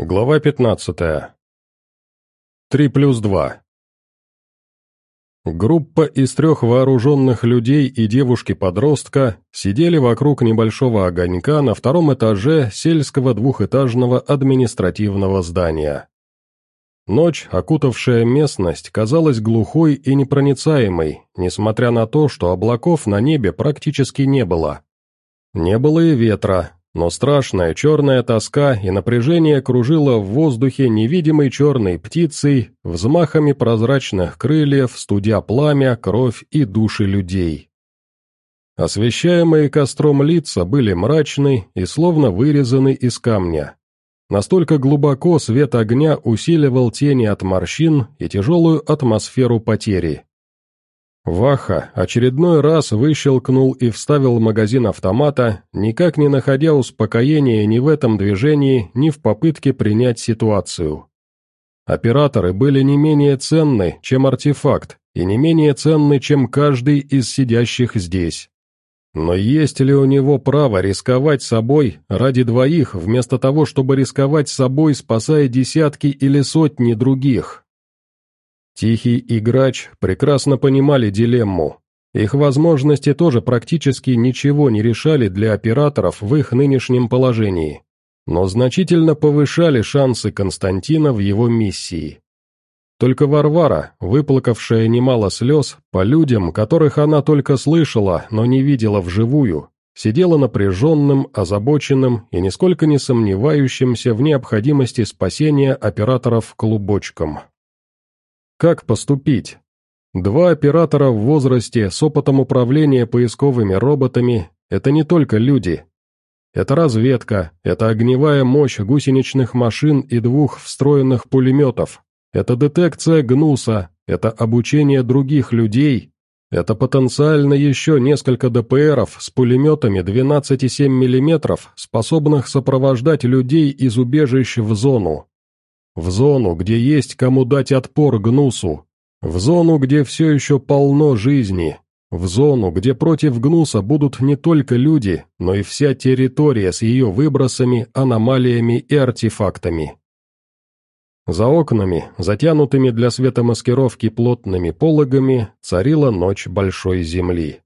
Глава 15. 3 плюс 2. Группа из трех вооруженных людей и девушки-подростка сидели вокруг небольшого огонька на втором этаже сельского двухэтажного административного здания. Ночь, окутавшая местность, казалась глухой и непроницаемой, несмотря на то, что облаков на небе практически не было. Не было и ветра, но страшная черная тоска и напряжение кружило в воздухе невидимой черной птицей, взмахами прозрачных крыльев, студя пламя, кровь и души людей. Освещаемые костром лица были мрачны и словно вырезаны из камня. Настолько глубоко свет огня усиливал тени от морщин и тяжелую атмосферу потери. Ваха очередной раз выщелкнул и вставил магазин автомата, никак не находя успокоения ни в этом движении, ни в попытке принять ситуацию. Операторы были не менее ценны, чем артефакт, и не менее ценны, чем каждый из сидящих здесь. Но есть ли у него право рисковать собой ради двоих, вместо того, чтобы рисковать собой, спасая десятки или сотни других? Тихий и Грач прекрасно понимали дилемму. Их возможности тоже практически ничего не решали для операторов в их нынешнем положении, но значительно повышали шансы Константина в его миссии. Только Варвара, выплакавшая немало слез, по людям, которых она только слышала, но не видела вживую, сидела напряженным, озабоченным и нисколько не сомневающимся в необходимости спасения операторов клубочком. Как поступить? Два оператора в возрасте с опытом управления поисковыми роботами – это не только люди. Это разведка, это огневая мощь гусеничных машин и двух встроенных пулеметов, это детекция гнуса, это обучение других людей, это потенциально еще несколько ДПРов с пулеметами 12,7 мм, способных сопровождать людей из убежищ в зону. В зону, где есть кому дать отпор гнусу. В зону, где все еще полно жизни. В зону, где против гнуса будут не только люди, но и вся территория с ее выбросами, аномалиями и артефактами. За окнами, затянутыми для светомаскировки плотными пологами, царила ночь большой земли.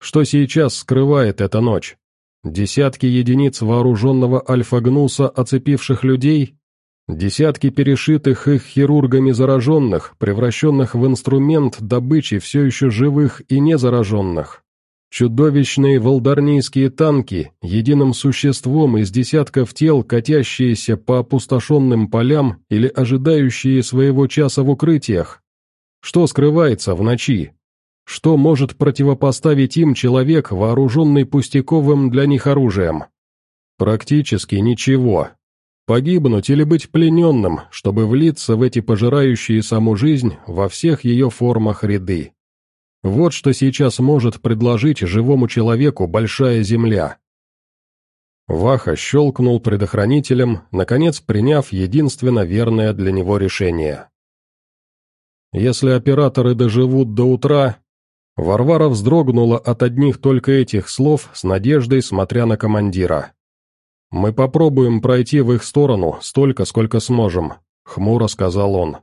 Что сейчас скрывает эта ночь? Десятки единиц вооруженного альфа-гнуса, оцепивших людей, Десятки перешитых их хирургами зараженных, превращенных в инструмент добычи все еще живых и незараженных. Чудовищные волдарнийские танки, единым существом из десятков тел, катящиеся по опустошенным полям или ожидающие своего часа в укрытиях. Что скрывается в ночи? Что может противопоставить им человек, вооруженный пустяковым для них оружием? Практически ничего. Погибнуть или быть плененным, чтобы влиться в эти пожирающие саму жизнь во всех ее формах ряды. Вот что сейчас может предложить живому человеку большая земля. Ваха щелкнул предохранителем, наконец приняв единственно верное для него решение. Если операторы доживут до утра... Варвара вздрогнула от одних только этих слов с надеждой, смотря на командира. «Мы попробуем пройти в их сторону столько, сколько сможем», — хмуро сказал он.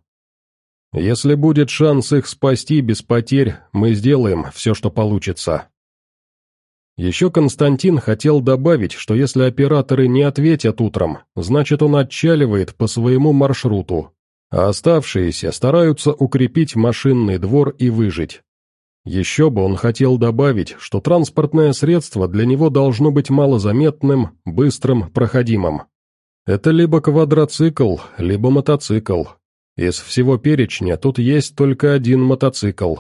«Если будет шанс их спасти без потерь, мы сделаем все, что получится». Еще Константин хотел добавить, что если операторы не ответят утром, значит он отчаливает по своему маршруту, а оставшиеся стараются укрепить машинный двор и выжить. Еще бы он хотел добавить, что транспортное средство для него должно быть малозаметным, быстрым, проходимым. Это либо квадроцикл, либо мотоцикл. Из всего перечня тут есть только один мотоцикл.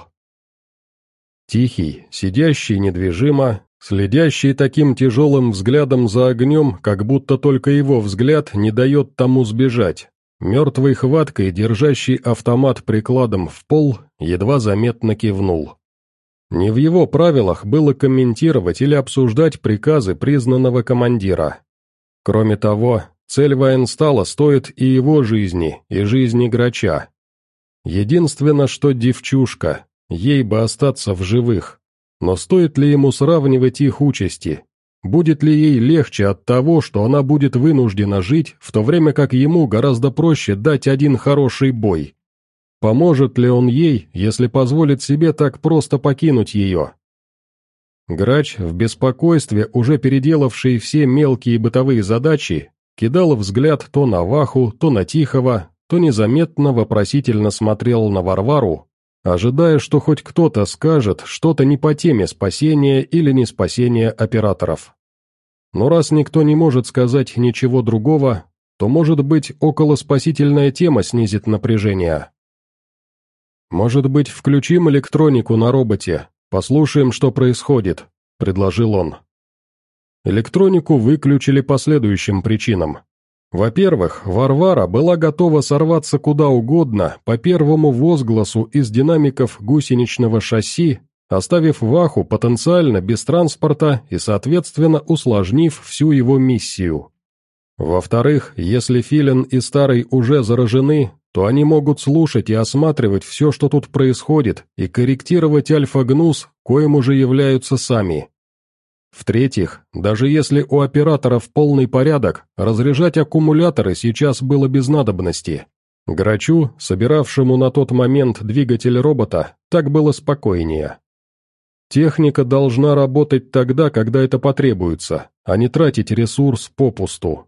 Тихий, сидящий недвижимо, следящий таким тяжелым взглядом за огнем, как будто только его взгляд не дает тому сбежать. Мертвой хваткой, держащий автомат прикладом в пол, едва заметно кивнул. Не в его правилах было комментировать или обсуждать приказы признанного командира. Кроме того, цель военстала стоит и его жизни, и жизни грача. Единственное, что девчушка, ей бы остаться в живых. Но стоит ли ему сравнивать их участи? будет ли ей легче от того, что она будет вынуждена жить, в то время как ему гораздо проще дать один хороший бой. Поможет ли он ей, если позволит себе так просто покинуть ее? Грач, в беспокойстве, уже переделавший все мелкие бытовые задачи, кидал взгляд то на Ваху, то на Тихого, то незаметно вопросительно смотрел на Варвару, ожидая, что хоть кто-то скажет что-то не по теме спасения или не спасения операторов. Но раз никто не может сказать ничего другого, то, может быть, околоспасительная тема снизит напряжение. «Может быть, включим электронику на роботе, послушаем, что происходит», — предложил он. Электронику выключили по следующим причинам. Во-первых, Варвара была готова сорваться куда угодно по первому возгласу из динамиков гусеничного шасси, оставив Ваху потенциально без транспорта и, соответственно, усложнив всю его миссию. Во-вторых, если Филин и Старый уже заражены, то они могут слушать и осматривать все, что тут происходит, и корректировать альфа-гнус, коим уже являются сами. В-третьих, даже если у операторов полный порядок, разряжать аккумуляторы сейчас было без надобности. Грачу, собиравшему на тот момент двигатель робота, так было спокойнее. Техника должна работать тогда, когда это потребуется, а не тратить ресурс попусту.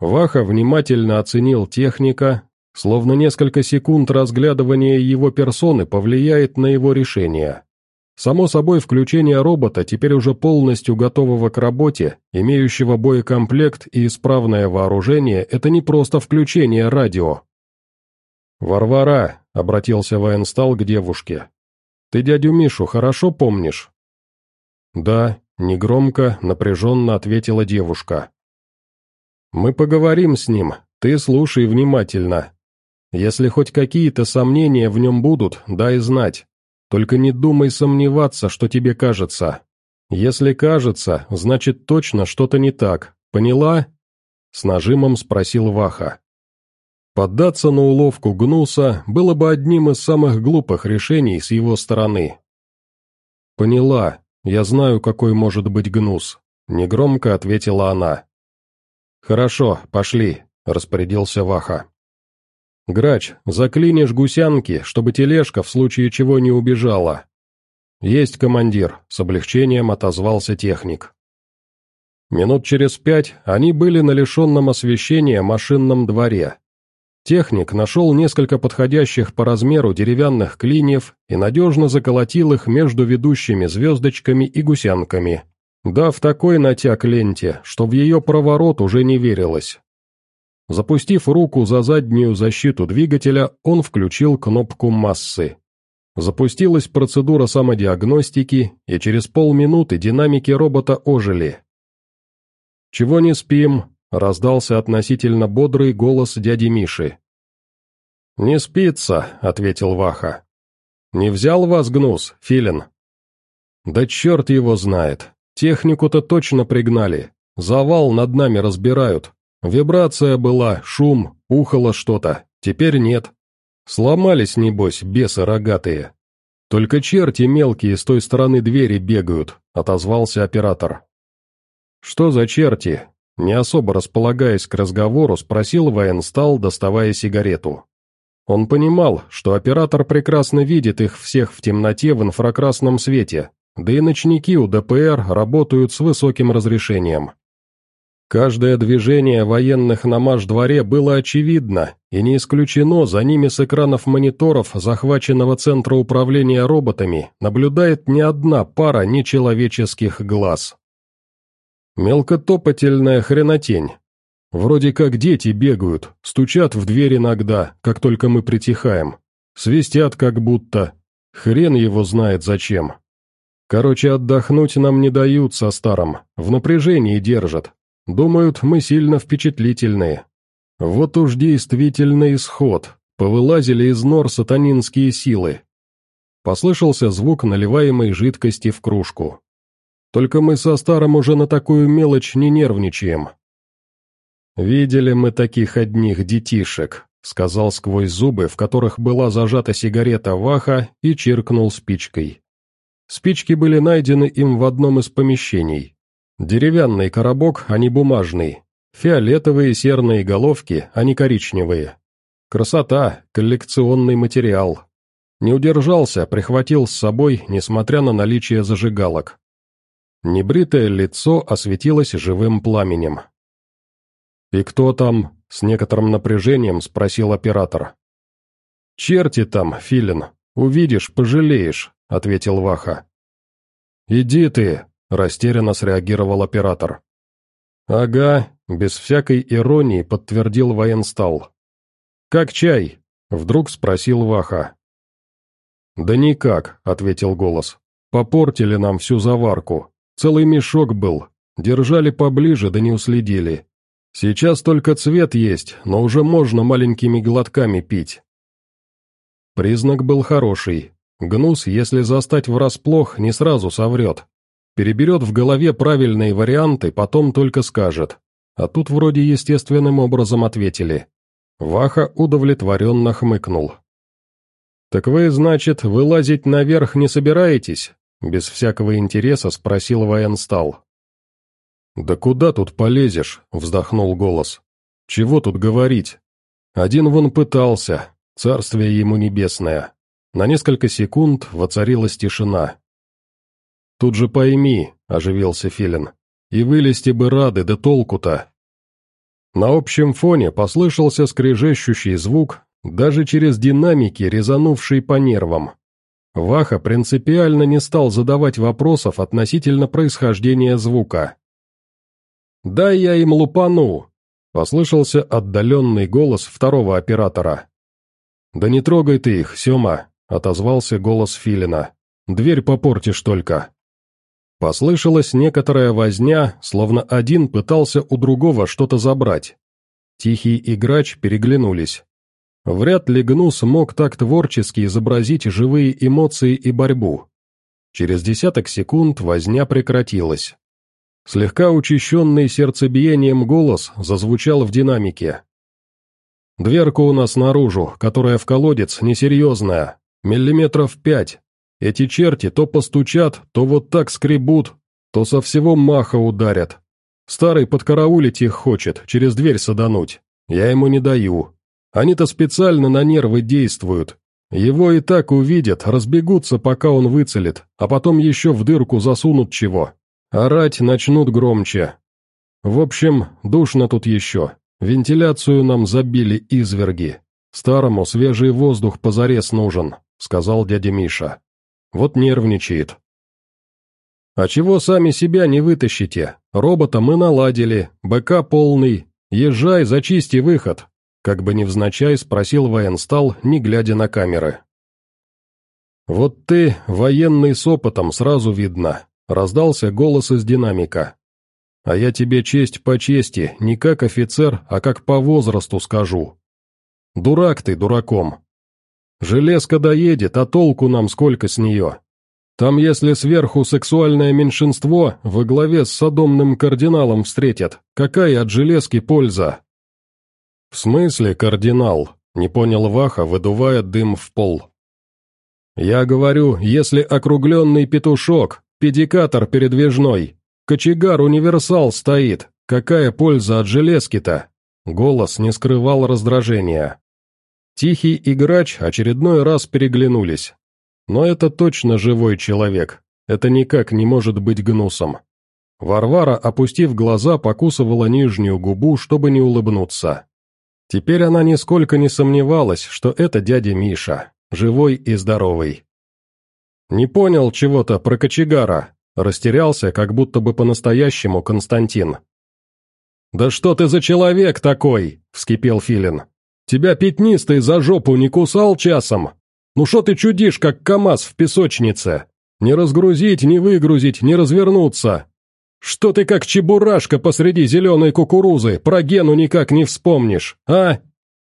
Ваха внимательно оценил техника, словно несколько секунд разглядывания его персоны повлияет на его решение. Само собой, включение робота, теперь уже полностью готового к работе, имеющего боекомплект и исправное вооружение, это не просто включение радио. «Варвара», — обратился военстал к девушке, — «ты дядю Мишу хорошо помнишь?» «Да», — негромко, напряженно ответила девушка. «Мы поговорим с ним, ты слушай внимательно. Если хоть какие-то сомнения в нем будут, дай знать. Только не думай сомневаться, что тебе кажется. Если кажется, значит точно что-то не так. Поняла?» С нажимом спросил Ваха. Поддаться на уловку Гнуса было бы одним из самых глупых решений с его стороны. «Поняла. Я знаю, какой может быть Гнус», — негромко ответила она. «Хорошо, пошли», — распорядился Ваха. «Грач, заклинишь гусянки, чтобы тележка в случае чего не убежала». «Есть, командир», — с облегчением отозвался техник. Минут через пять они были на лишенном освещения машинном дворе. Техник нашел несколько подходящих по размеру деревянных клиньев и надежно заколотил их между ведущими звездочками и гусянками, дав такой натяг ленте, что в ее проворот уже не верилось. Запустив руку за заднюю защиту двигателя, он включил кнопку массы. Запустилась процедура самодиагностики, и через полминуты динамики робота ожили. «Чего не спим?» — раздался относительно бодрый голос дяди Миши. «Не спится», — ответил Ваха. «Не взял вас гнус, Филин?» «Да черт его знает. Технику-то точно пригнали. Завал над нами разбирают, Вибрация была, шум, ухало что-то, теперь нет. Сломались, небось, бесы рогатые. Только черти мелкие с той стороны двери бегают, отозвался оператор. Что за черти? Не особо располагаясь к разговору, спросил военстал, доставая сигарету. Он понимал, что оператор прекрасно видит их всех в темноте в инфракрасном свете, да и ночники у ДПР работают с высоким разрешением. Каждое движение военных на маш-дворе было очевидно, и не исключено, за ними с экранов мониторов захваченного центра управления роботами наблюдает не одна пара нечеловеческих глаз. Мелкотопательная хренотень. Вроде как дети бегают, стучат в дверь иногда, как только мы притихаем. Свистят как будто. Хрен его знает зачем. Короче, отдохнуть нам не дают со старым, в напряжении держат, Думают, мы сильно впечатлительные. Вот уж действительно исход. Повылазили из нор сатанинские силы. Послышался звук наливаемой жидкости в кружку. Только мы со старым уже на такую мелочь не нервничаем. «Видели мы таких одних детишек», — сказал сквозь зубы, в которых была зажата сигарета Ваха, и чиркнул спичкой. Спички были найдены им в одном из помещений. Деревянный коробок, а не бумажный. Фиолетовые серные головки, а не коричневые. Красота, коллекционный материал. Не удержался, прихватил с собой, несмотря на наличие зажигалок. Небритое лицо осветилось живым пламенем. «И кто там?» — с некоторым напряжением спросил оператор. «Черти там, Филин, увидишь, пожалеешь», — ответил Ваха. «Иди ты», — растерянно среагировал оператор. «Ага», — без всякой иронии подтвердил военстал. «Как чай?» — вдруг спросил Ваха. «Да никак», — ответил голос. «Попортили нам всю заварку. Целый мешок был. Держали поближе, да не уследили. Сейчас только цвет есть, но уже можно маленькими глотками пить». Признак был хороший. Гнус, если застать врасплох, не сразу соврет. Переберет в голове правильные варианты, потом только скажет. А тут вроде естественным образом ответили. Ваха удовлетворенно хмыкнул. «Так вы, значит, вылазить наверх не собираетесь?» Без всякого интереса спросил военстал. «Да куда тут полезешь?» — вздохнул голос. «Чего тут говорить? Один вон пытался, царствие ему небесное». На несколько секунд воцарилась тишина. «Тут же пойми», — оживился Филин, — «и вылезти бы рады, да толку-то». На общем фоне послышался скрежещущий звук, даже через динамики, резанувший по нервам. Ваха принципиально не стал задавать вопросов относительно происхождения звука. «Дай я им лупану!» — послышался отдаленный голос второго оператора. «Да не трогай ты их, Сема!» — отозвался голос Филина. «Дверь попортишь только!» Послышалась некоторая возня, словно один пытался у другого что-то забрать. Тихий и грач переглянулись. Вряд ли Гнус мог так творчески изобразить живые эмоции и борьбу. Через десяток секунд возня прекратилась. Слегка учащенный сердцебиением голос зазвучал в динамике. «Дверка у нас наружу, которая в колодец, несерьезная. Миллиметров пять. Эти черти то постучат, то вот так скребут, то со всего маха ударят. Старый подкараулить их хочет, через дверь садануть. Я ему не даю. Они-то специально на нервы действуют. Его и так увидят, разбегутся, пока он выцелит, а потом еще в дырку засунут чего. Орать начнут громче. В общем, душно тут еще. Вентиляцию нам забили изверги. Старому свежий воздух позарез нужен, сказал дядя Миша. Вот нервничает. А чего сами себя не вытащите? Робота мы наладили, БК полный. Езжай, зачисти выход, как бы невзначай спросил военстал, не глядя на камеры. «Вот ты, военный с опытом, сразу видно», — раздался голос из динамика. «А я тебе честь по чести, не как офицер, а как по возрасту скажу. Дурак ты, дураком. Железка доедет, а толку нам сколько с нее? Там если сверху сексуальное меньшинство во главе с садомным кардиналом встретят, какая от железки польза?» «В смысле, кардинал?» — не понял Ваха, выдувая дым в пол. «Я говорю, если округленный петушок, педикатор передвижной, кочегар-универсал стоит, какая польза от железки-то?» Голос не скрывал раздражения. Тихий и грач очередной раз переглянулись. Но это точно живой человек, это никак не может быть гнусом. Варвара, опустив глаза, покусывала нижнюю губу, чтобы не улыбнуться. Теперь она нисколько не сомневалась, что это дядя Миша, живой и здоровый. «Не понял чего-то про кочегара», растерялся, как будто бы по-настоящему Константин. «Да что ты за человек такой?» — вскипел Филин. «Тебя пятнистый за жопу не кусал часом? Ну что ты чудишь, как КамАЗ в песочнице? Не разгрузить, не выгрузить, не развернуться. «Что ты как чебурашка посреди зеленой кукурузы, про Гену никак не вспомнишь, а?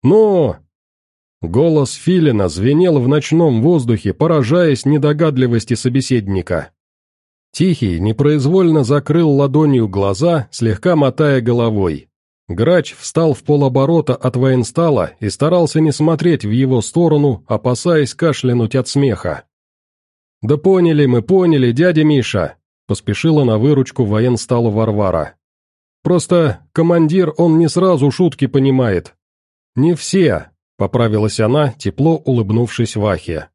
Ну!» Голос Филина звенел в ночном воздухе, поражаясь недогадливости собеседника. Тихий непроизвольно закрыл ладонью глаза, слегка мотая головой. Грач встал в полоборота от военстала и старался не смотреть в его сторону, опасаясь кашлянуть от смеха. «Да поняли мы, поняли, дядя Миша. поспешила на выручку военсталу Варвара. «Просто командир, он не сразу шутки понимает». «Не все», — поправилась она, тепло улыбнувшись Вахе.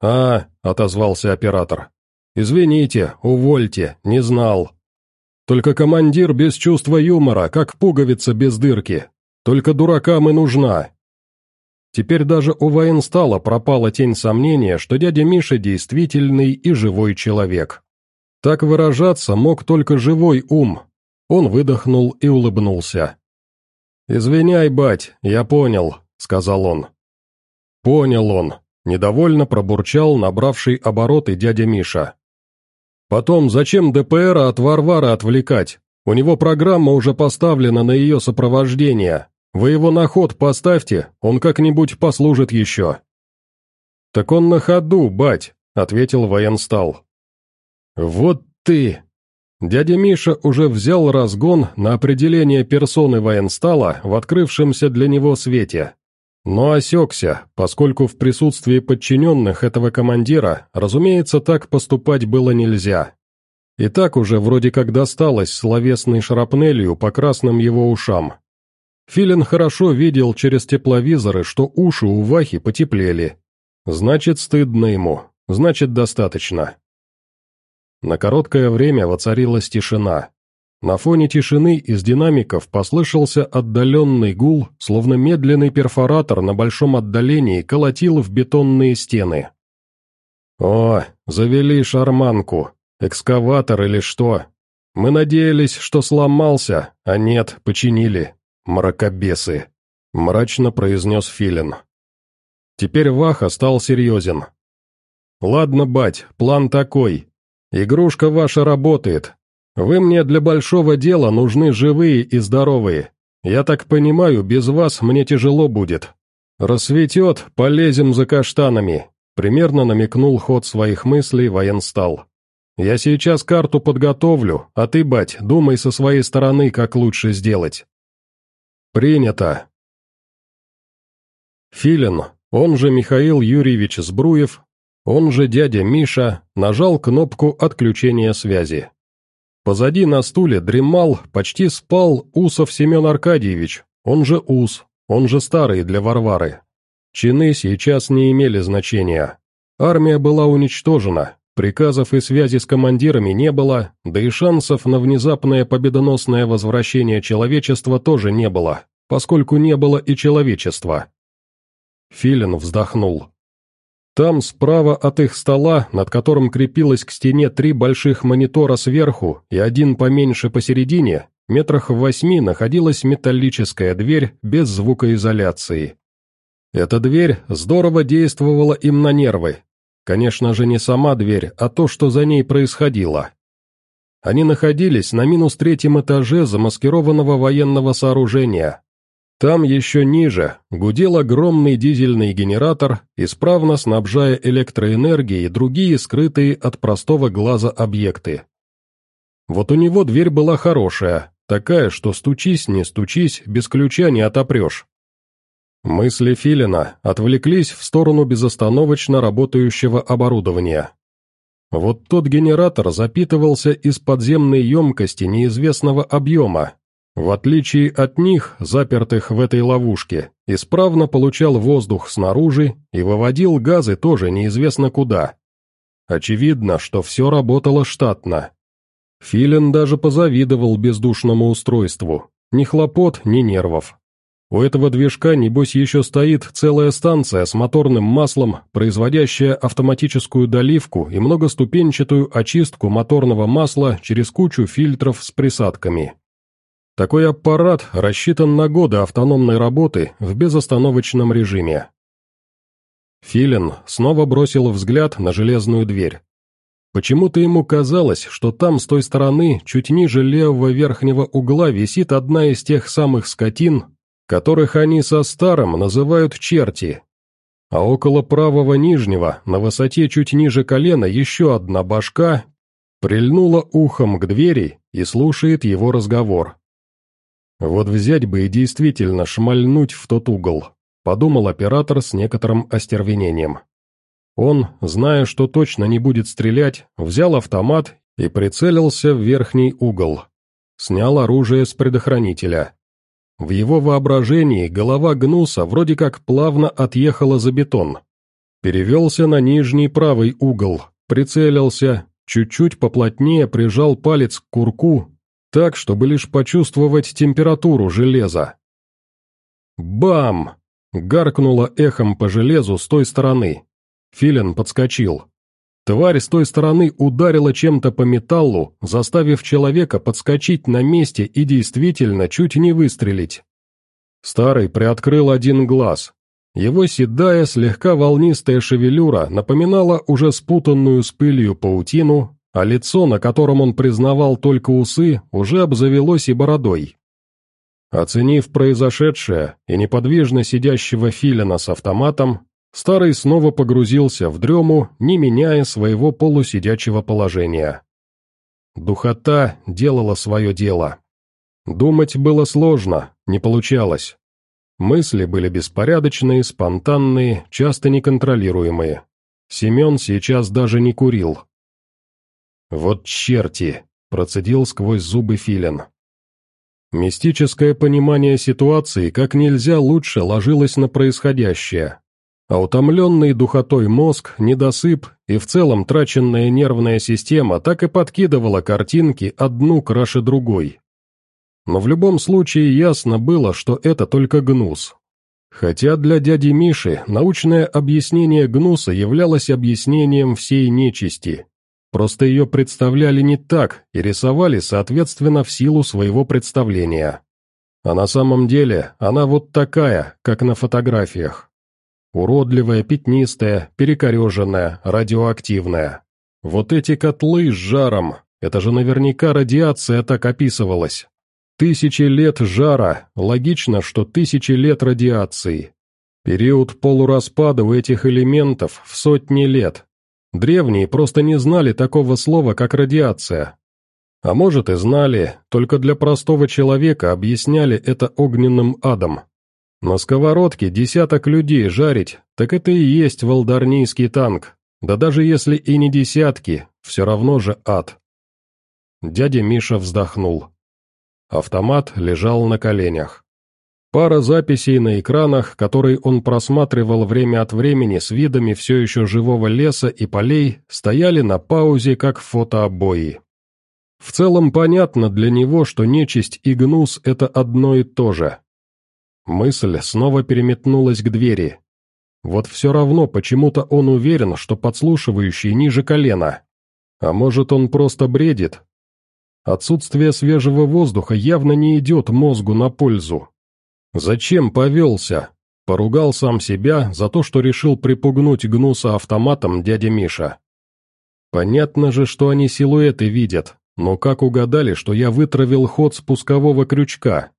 «А», — отозвался оператор. «Извините, увольте, не знал». «Только командир без чувства юмора, как пуговица без дырки. Только дуракам и нужна». Теперь даже у военстала пропала тень сомнения, что дядя Миша действительный и живой человек. Так выражаться мог только живой ум. Он выдохнул и улыбнулся. «Извиняй, бать, я понял», — сказал он. «Понял он», — недовольно пробурчал набравший обороты дядя Миша. «Потом, зачем ДПРа от Варвара отвлекать? У него программа уже поставлена на ее сопровождение. Вы его на ход поставьте, он как-нибудь послужит еще». «Так он на ходу, бать», — ответил военстал. «Вот ты!» Дядя Миша уже взял разгон на определение персоны военстала в открывшемся для него свете. Но осекся, поскольку в присутствии подчиненных этого командира, разумеется, так поступать было нельзя. И так уже вроде как досталось словесной шрапнелью по красным его ушам. Филин хорошо видел через тепловизоры, что уши у Вахи потеплели. Значит, стыдно ему, значит, достаточно. На короткое время воцарилась тишина. На фоне тишины из динамиков послышался отдаленный гул, словно медленный перфоратор на большом отдалении колотил в бетонные стены. «О, завели шарманку, экскаватор или что? Мы надеялись, что сломался, а нет, починили. «Мракобесы», — мрачно произнес Филин. Теперь Ваха стал серьезен. «Ладно, бать, план такой. Игрушка ваша работает. Вы мне для большого дела нужны живые и здоровые. Я так понимаю, без вас мне тяжело будет. Рассветет, полезем за каштанами», — примерно намекнул ход своих мыслей военстал. «Я сейчас карту подготовлю, а ты, бать, думай со своей стороны, как лучше сделать. «Принято!» Филин, он же Михаил Юрьевич Сбруев, он же дядя Миша, нажал кнопку отключения связи. Позади на стуле дремал, почти спал Усов Семен Аркадьевич, он же Ус, он же старый для Варвары. Чины сейчас не имели значения. Армия была уничтожена, приказов и связи с командирами не было, да и шансов на внезапное победоносное возвращение человечества тоже не было поскольку не было и человечества. Филин вздохнул. Там, справа от их стола, над которым крепилось к стене три больших монитора сверху и один поменьше посередине, метрах в восьми находилась металлическая дверь без звукоизоляции. Эта дверь здорово действовала им на нервы. Конечно же, не сама дверь, а то, что за ней происходило. Они находились на минус третьем этаже замаскированного военного сооружения, там еще ниже гудел огромный дизельный генератор, исправно снабжая электроэнергией другие скрытые от простого глаза объекты. Вот у него дверь была хорошая, такая, что стучись, не стучись, без ключа не отопрешь. Мысли Филина отвлеклись в сторону безостановочно работающего оборудования. Вот тот генератор запитывался из подземной емкости неизвестного объема, в отличие от них, запертых в этой ловушке, исправно получал воздух снаружи и выводил газы тоже неизвестно куда. Очевидно, что все работало штатно. Филин даже позавидовал бездушному устройству. Ни хлопот, ни нервов. У этого движка, небось, еще стоит целая станция с моторным маслом, производящая автоматическую доливку и многоступенчатую очистку моторного масла через кучу фильтров с присадками. Такой аппарат рассчитан на годы автономной работы в безостановочном режиме. Филин снова бросил взгляд на железную дверь. Почему-то ему казалось, что там, с той стороны, чуть ниже левого верхнего угла, висит одна из тех самых скотин, которых они со старым называют черти. А около правого нижнего, на высоте чуть ниже колена, еще одна башка прильнула ухом к двери и слушает его разговор. Вот взять бы и действительно шмальнуть в тот угол, подумал оператор с некоторым остервенением. Он, зная, что точно не будет стрелять, взял автомат и прицелился в верхний угол. Снял оружие с предохранителя. В его воображении голова гнуса вроде как плавно отъехала за бетон. Перевелся на нижний правый угол, прицелился, чуть-чуть поплотнее прижал палец к курку, так, чтобы лишь почувствовать температуру железа. Бам! Гаркнуло эхом по железу с той стороны. Филин подскочил. Тварь с той стороны ударила чем-то по металлу, заставив человека подскочить на месте и действительно чуть не выстрелить. Старый приоткрыл один глаз. Его седая, слегка волнистая шевелюра напоминала уже спутанную с пылью паутину, а лицо, на котором он признавал только усы, уже обзавелось и бородой. Оценив произошедшее и неподвижно сидящего филина с автоматом, старый снова погрузился в дрему, не меняя своего полусидячего положения. Духота делала свое дело. Думать было сложно, не получалось. Мысли были беспорядочные, спонтанные, часто неконтролируемые. Семен сейчас даже не курил. «Вот черти!» – процедил сквозь зубы филин. Мистическое понимание ситуации как нельзя лучше ложилось на происходящее. А утомленный духотой мозг, недосып и в целом траченная нервная система так и подкидывала картинки одну краше другой. Но в любом случае ясно было, что это только гнус. Хотя для дяди Миши научное объяснение гнуса являлось объяснением всей нечисти, Просто ее представляли не так и рисовали, соответственно, в силу своего представления. А на самом деле она вот такая, как на фотографиях. Уродливая, пятнистая, перекореженная, радиоактивная. Вот эти котлы с жаром, это же наверняка радиация так описывалась. Тысячи лет жара, логично, что тысячи лет радиации. Период полураспада у этих элементов в сотни лет, Древние просто не знали такого слова, как радиация. А может и знали, только для простого человека объясняли это огненным адом. На сковородке десяток людей жарить, так это и есть волдарнийский танк. Да даже если и не десятки, все равно же ад. Дядя Миша вздохнул. Автомат лежал на коленях. Пара записей на экранах, которые он просматривал время от времени с видами все еще живого леса и полей, стояли на паузе, как фотообои. В целом понятно для него, что нечисть и гнус – это одно и то же. Мысль снова переметнулась к двери. Вот все равно почему-то он уверен, что подслушивающий ниже колена. А может, он просто бредит? Отсутствие свежего воздуха явно не идет мозгу на пользу. Зачем повелся? Поругал сам себя за то, что решил припугнуть гнуса автоматом дядя Миша. Понятно же, что они силуэты видят, но как угадали, что я вытравил ход спускового крючка?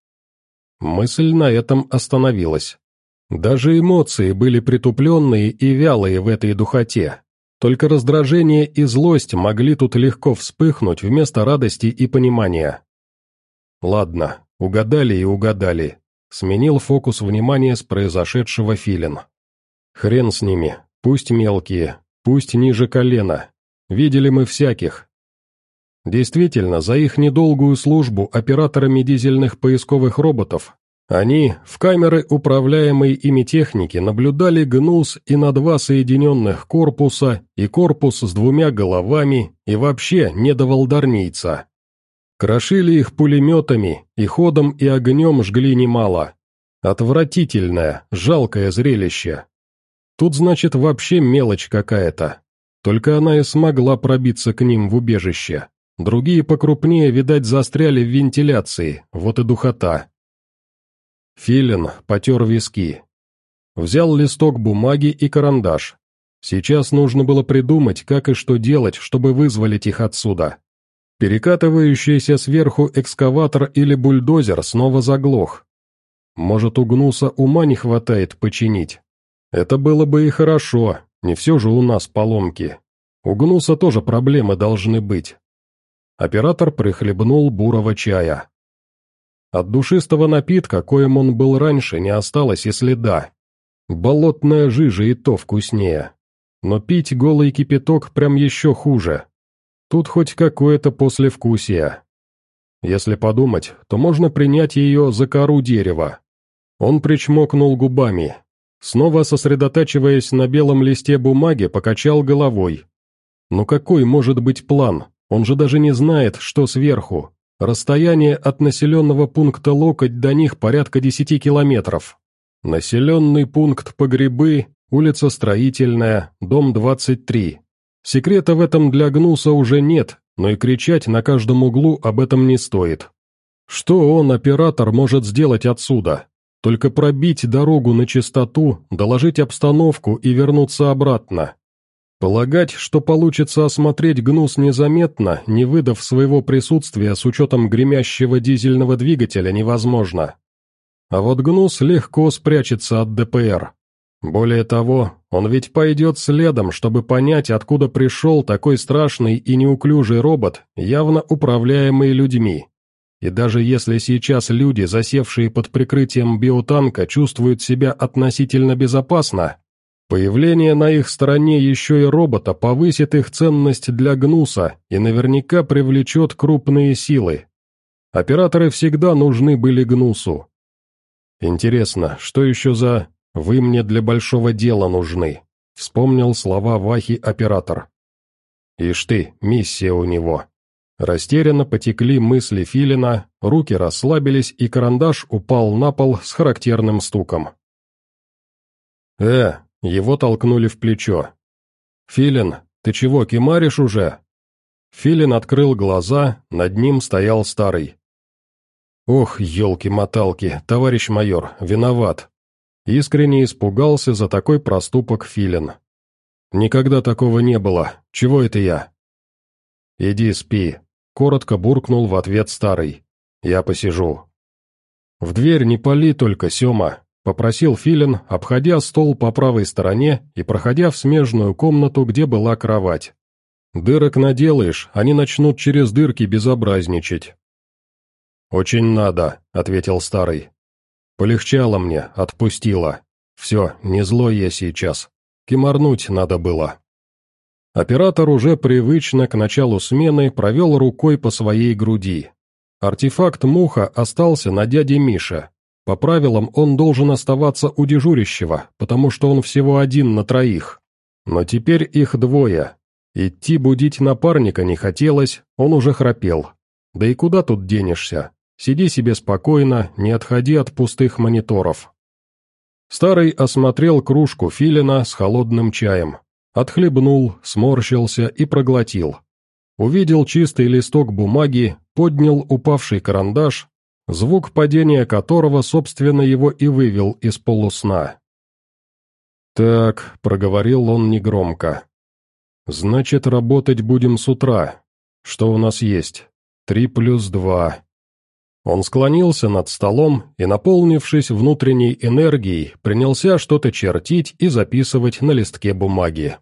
Мысль на этом остановилась. Даже эмоции были притупленные и вялые в этой духоте. Только раздражение и злость могли тут легко вспыхнуть вместо радости и понимания. Ладно, угадали и угадали. Сменил фокус внимания с произошедшего филин. Хрен с ними, пусть мелкие, пусть ниже колена. Видели мы всяких. Действительно, за их недолгую службу операторами дизельных поисковых роботов они в камеры управляемой ими техники наблюдали ГНУС и на два соединенных корпуса, и корпус с двумя головами, и вообще не до волдарнийца. Крошили их пулеметами, и ходом и огнем жгли немало. Отвратительное, жалкое зрелище. Тут, значит, вообще мелочь какая-то. Только она и смогла пробиться к ним в убежище. Другие покрупнее, видать, застряли в вентиляции, вот и духота. Филин потер виски. Взял листок бумаги и карандаш. Сейчас нужно было придумать, как и что делать, чтобы вызволить их отсюда. Перекатывающийся сверху экскаватор или бульдозер снова заглох. Может, у Гнуса ума не хватает починить? Это было бы и хорошо, не все же у нас поломки. У Гнуса тоже проблемы должны быть. Оператор прихлебнул бурого чая. От душистого напитка, коим он был раньше, не осталось и следа. Болотная жижа и то вкуснее. Но пить голый кипяток прям еще хуже. Тут хоть какое-то послевкусие. Если подумать, то можно принять ее за кору дерева. Он причмокнул губами. Снова сосредотачиваясь на белом листе бумаги, покачал головой. Но какой может быть план? Он же даже не знает, что сверху. Расстояние от населенного пункта Локоть до них порядка десяти километров. Населенный пункт Погребы, улица Строительная, дом 23. Секрета в этом для Гнуса уже нет, но и кричать на каждом углу об этом не стоит. Что он, оператор, может сделать отсюда? Только пробить дорогу на чистоту, доложить обстановку и вернуться обратно. Полагать, что получится осмотреть гнус незаметно, не выдав своего присутствия с учетом гремящего дизельного двигателя, невозможно. А вот гнус легко спрячется от ДПР. Более того, он ведь пойдет следом, чтобы понять, откуда пришел такой страшный и неуклюжий робот, явно управляемый людьми. И даже если сейчас люди, засевшие под прикрытием биотанка, чувствуют себя относительно безопасно, Появление на их стороне еще и робота повысит их ценность для гнуса и наверняка привлечет крупные силы. Операторы всегда нужны были гнусу. Интересно, что еще за «вы мне для большого дела нужны», вспомнил слова Вахи оператор. Ишь ты, миссия у него. Растерянно потекли мысли Филина, руки расслабились, и карандаш упал на пол с характерным стуком. «Э, его толкнули в плечо. «Филин, ты чего, кимаришь уже?» Филин открыл глаза, над ним стоял старый. «Ох, елки-моталки, товарищ майор, виноват!» Искренне испугался за такой проступок Филин. «Никогда такого не было. Чего это я?» «Иди спи», — коротко буркнул в ответ старый. «Я посижу». «В дверь не пали только, Сема», — попросил Филин, обходя стол по правой стороне и проходя в смежную комнату, где была кровать. «Дырок наделаешь, они начнут через дырки безобразничать». «Очень надо», — ответил старый. «Полегчало мне, отпустило. Все, не злой я сейчас. Киморнуть надо было». Оператор уже привычно к началу смены провел рукой по своей груди. Артефакт муха остался на дяде Мише, по правилам он должен оставаться у дежурящего, потому что он всего один на троих. Но теперь их двое. Идти будить напарника не хотелось, он уже храпел. Да и куда тут денешься? Сиди себе спокойно, не отходи от пустых мониторов. Старый осмотрел кружку филина с холодным чаем. Отхлебнул, сморщился и проглотил. Увидел чистый листок бумаги, поднял упавший карандаш, звук падения которого, собственно, его и вывел из полусна. «Так», — проговорил он негромко. «Значит, работать будем с утра. Что у нас есть? Три плюс два». Он склонился над столом и, наполнившись внутренней энергией, принялся что-то чертить и записывать на листке бумаги.